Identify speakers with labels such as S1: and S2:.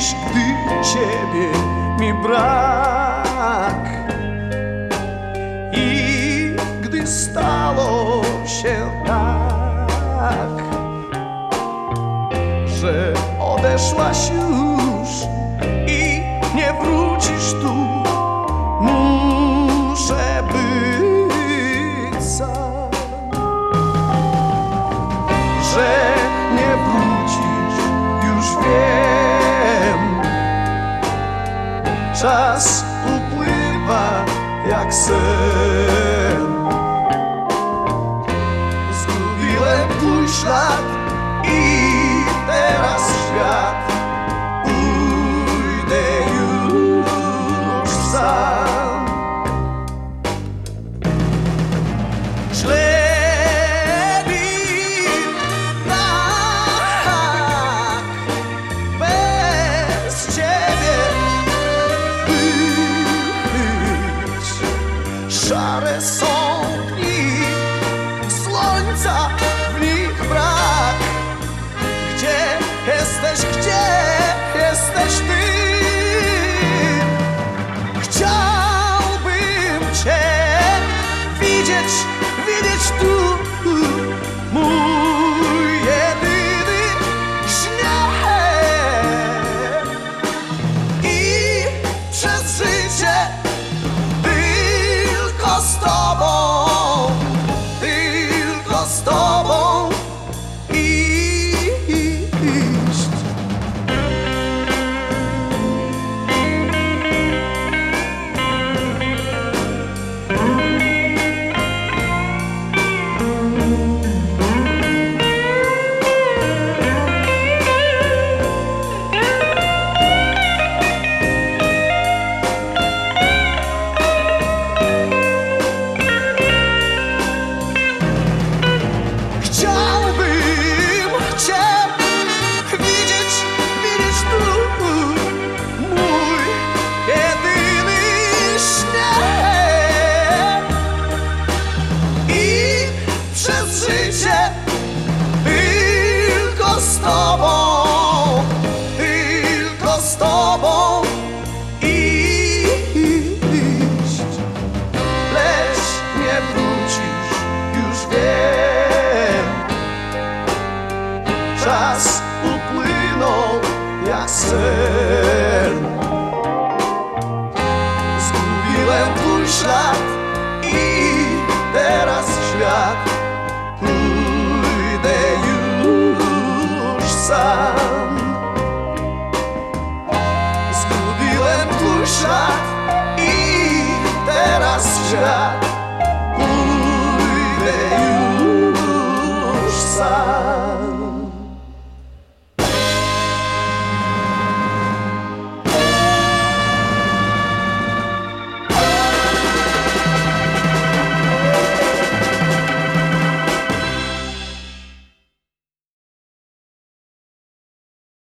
S1: gdy ciebie mi brak. I gdy stało się tak, że odeszłaś już i nie wrócisz tu. Jak przez życie tylko z tobą, tylko z tobą iść lecz nie wrócisz, już wiem. Czas upłynął jak sen. ślad i teraz w świat